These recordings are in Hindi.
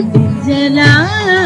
月亮。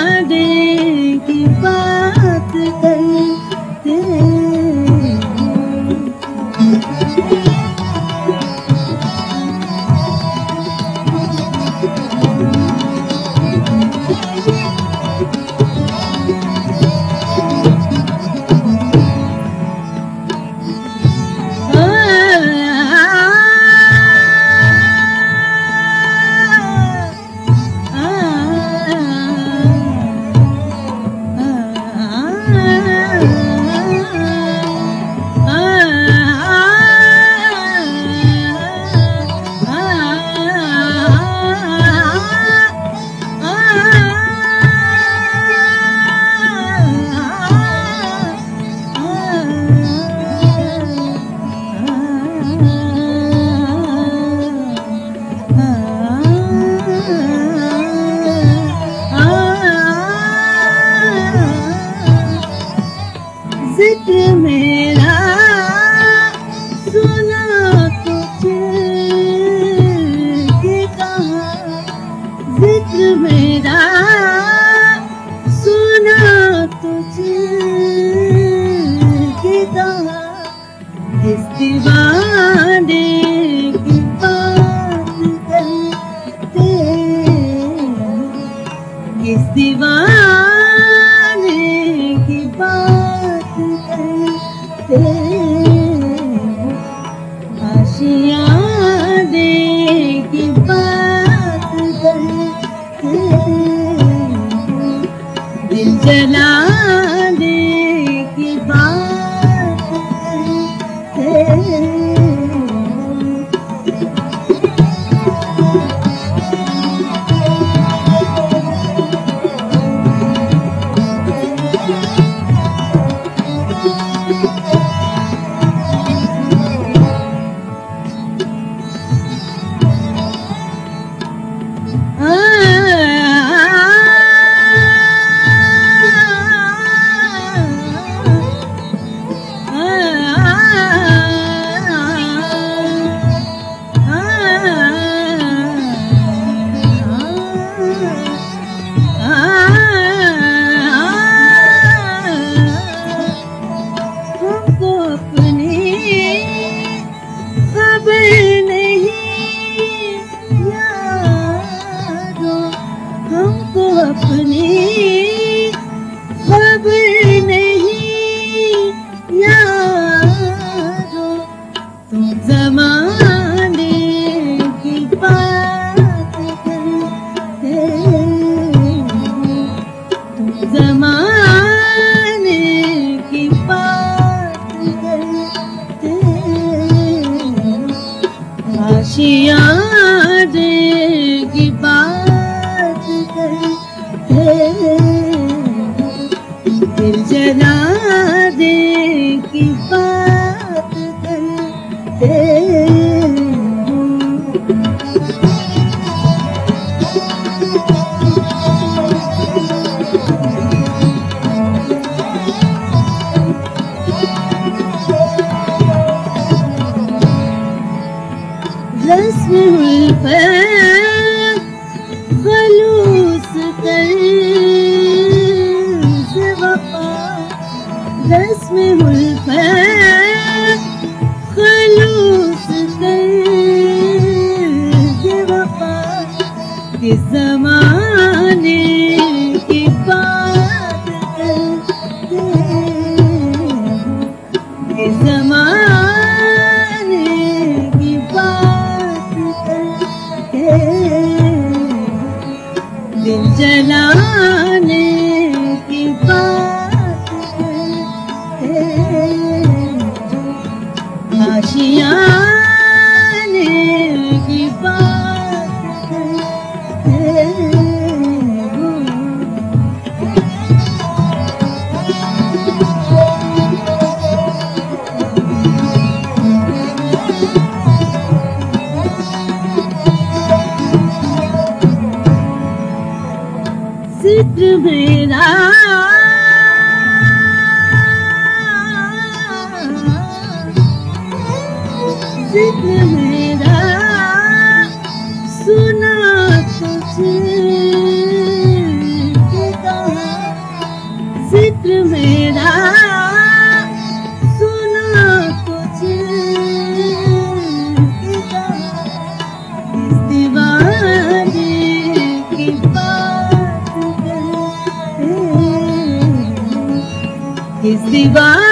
दीवाने की बात है। आशियाने की बात है। दिल जला फिर की बात करते रस्म पर jala सिट मेरा। सिट मेरा। सुना तुझे। सिट मेरा। is Shiva.